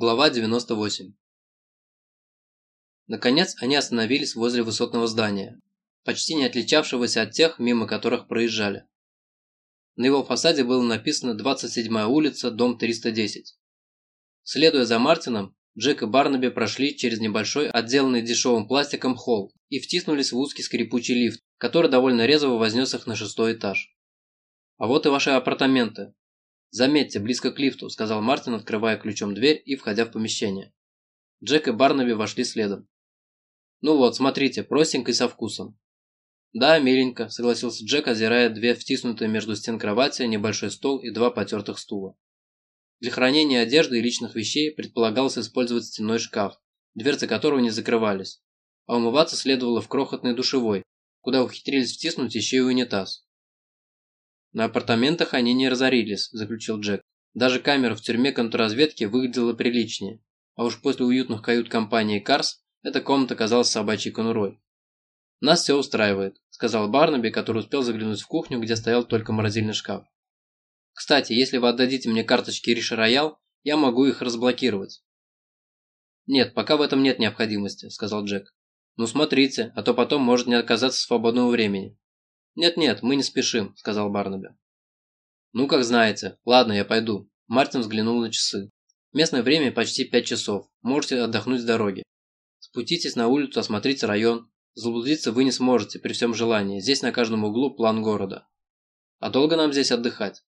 Глава 98 Наконец они остановились возле высотного здания, почти не отличавшегося от тех, мимо которых проезжали. На его фасаде было написано 27-я улица, дом 310. Следуя за Мартином, Джек и Барнаби прошли через небольшой, отделанный дешевым пластиком холл и втиснулись в узкий скрипучий лифт, который довольно резво вознес их на шестой этаж. «А вот и ваши апартаменты», «Заметьте, близко к лифту», – сказал Мартин, открывая ключом дверь и входя в помещение. Джек и Барнаби вошли следом. «Ну вот, смотрите, простенько и со вкусом». «Да, миленько», – согласился Джек, озирая две втиснутые между стен кровати, небольшой стол и два потертых стула. Для хранения одежды и личных вещей предполагалось использовать стенной шкаф, дверцы которого не закрывались, а умываться следовало в крохотной душевой, куда ухитрились втиснуть еще и унитаз. «На апартаментах они не разорились», – заключил Джек. «Даже камера в тюрьме контрразведки выглядела приличнее, а уж после уютных кают компании «Карс» эта комната казалась собачьей конурой». «Нас все устраивает», – сказал Барнаби, который успел заглянуть в кухню, где стоял только морозильный шкаф. «Кстати, если вы отдадите мне карточки Риша Роял, я могу их разблокировать». «Нет, пока в этом нет необходимости», – сказал Джек. «Ну смотрите, а то потом может не оказаться свободного времени». «Нет-нет, мы не спешим», – сказал Барнаби. «Ну, как знаете. Ладно, я пойду». Мартин взглянул на часы. «Местное время почти пять часов. Можете отдохнуть с дороги. Спуститесь на улицу, осмотрите район. Заблудиться вы не сможете при всем желании. Здесь на каждом углу план города. А долго нам здесь отдыхать?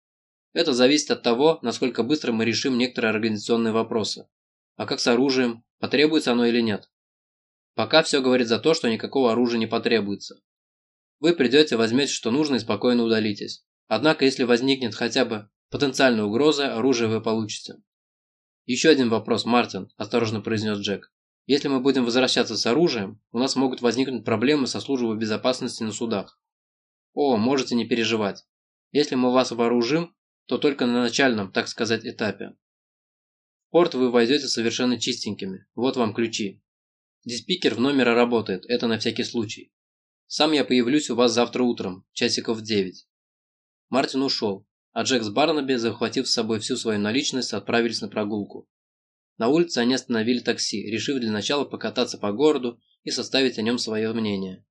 Это зависит от того, насколько быстро мы решим некоторые организационные вопросы. А как с оружием? Потребуется оно или нет? Пока все говорит за то, что никакого оружия не потребуется. Вы придете, возьмете, что нужно, и спокойно удалитесь. Однако, если возникнет хотя бы потенциальная угроза, оружие вы получите. «Еще один вопрос, Мартин», – осторожно произнес Джек. «Если мы будем возвращаться с оружием, у нас могут возникнуть проблемы со службой безопасности на судах». «О, можете не переживать. Если мы вас вооружим, то только на начальном, так сказать, этапе. В порт вы войдете совершенно чистенькими. Вот вам ключи. Диспикер в номере работает, это на всякий случай. Сам я появлюсь у вас завтра утром, часиков в девять». Мартин ушел, а Джек с Барнаби, захватив с собой всю свою наличность, отправились на прогулку. На улице они остановили такси, решив для начала покататься по городу и составить о нем свое мнение.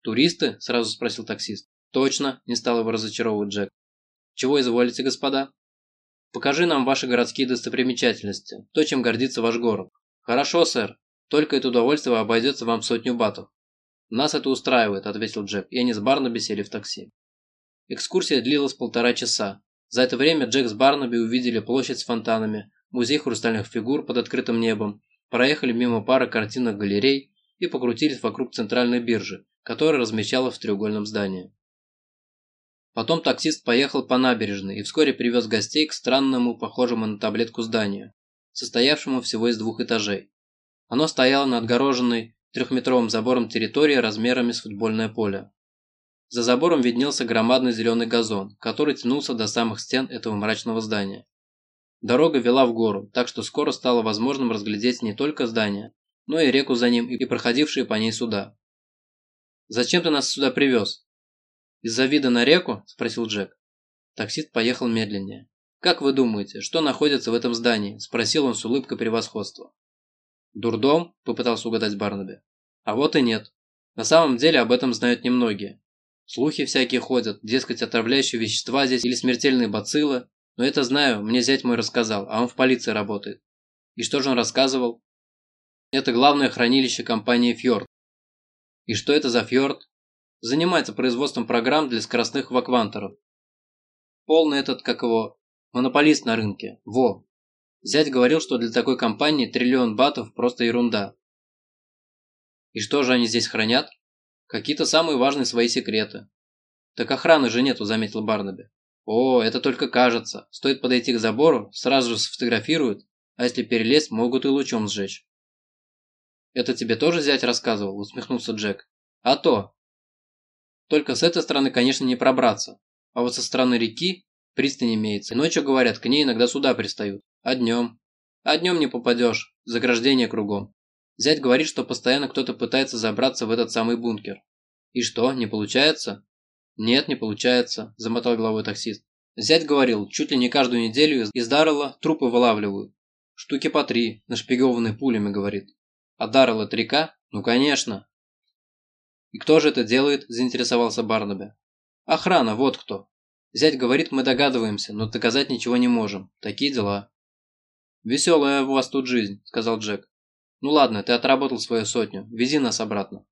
«Туристы?» – сразу спросил таксист. «Точно», – не стал его разочаровывать Джек. «Чего изволите, господа?» «Покажи нам ваши городские достопримечательности, то, чем гордится ваш город». «Хорошо, сэр. Только это удовольствие обойдется вам сотню батов». «Нас это устраивает», – ответил Джек, и они с Барнаби сели в такси. Экскурсия длилась полтора часа. За это время Джек с Барнаби увидели площадь с фонтанами, музей хрустальных фигур под открытым небом, проехали мимо пары картинок галерей и покрутились вокруг центральной биржи, которая размещалась в треугольном здании. Потом таксист поехал по набережной и вскоре привез гостей к странному, похожему на таблетку зданию, состоявшему всего из двух этажей. Оно стояло на отгороженной трехметровым забором территории размерами с футбольное поле. За забором виднелся громадный зеленый газон, который тянулся до самых стен этого мрачного здания. Дорога вела в гору, так что скоро стало возможным разглядеть не только здание, но и реку за ним и проходившие по ней суда. «Зачем ты нас сюда привез?» «Из-за вида на реку?» – спросил Джек. Таксист поехал медленнее. «Как вы думаете, что находится в этом здании?» – спросил он с улыбкой превосходства. «Дурдом?» – попытался угадать Барнаби. «А вот и нет. На самом деле об этом знают немногие. Слухи всякие ходят, дескать, отравляющие вещества здесь или смертельные бациллы. Но это знаю, мне зять мой рассказал, а он в полиции работает. И что же он рассказывал? Это главное хранилище компании «Фьорд». И что это за «Фьорд»? Занимается производством программ для скоростных ваквантеров. Полный этот, как его, монополист на рынке. Во, Зять говорил, что для такой компании триллион батов просто ерунда. И что же они здесь хранят? Какие-то самые важные свои секреты. Так охраны же нету, заметил Барнаби. О, это только кажется. Стоит подойти к забору, сразу же сфотографируют, а если перелезть, могут и лучом сжечь. Это тебе тоже зять рассказывал, усмехнулся Джек. А то. Только с этой стороны, конечно, не пробраться. А вот со стороны реки пристань имеется. Ночью, говорят, к ней иногда суда пристают. А днем? А днем не попадешь, заграждение кругом. Зять говорит, что постоянно кто-то пытается забраться в этот самый бункер. И что, не получается? Нет, не получается, замотал головой таксист. Зять говорил, чуть ли не каждую неделю из Даррелла трупы вылавливают. Штуки по три, нашпигованные пулями, говорит. А Даррелл это река? Ну конечно. И кто же это делает, заинтересовался Барнаби. Охрана, вот кто. Зять говорит, мы догадываемся, но доказать ничего не можем. Такие дела. Веселая у вас тут жизнь, сказал Джек. Ну ладно, ты отработал свою сотню, вези нас обратно.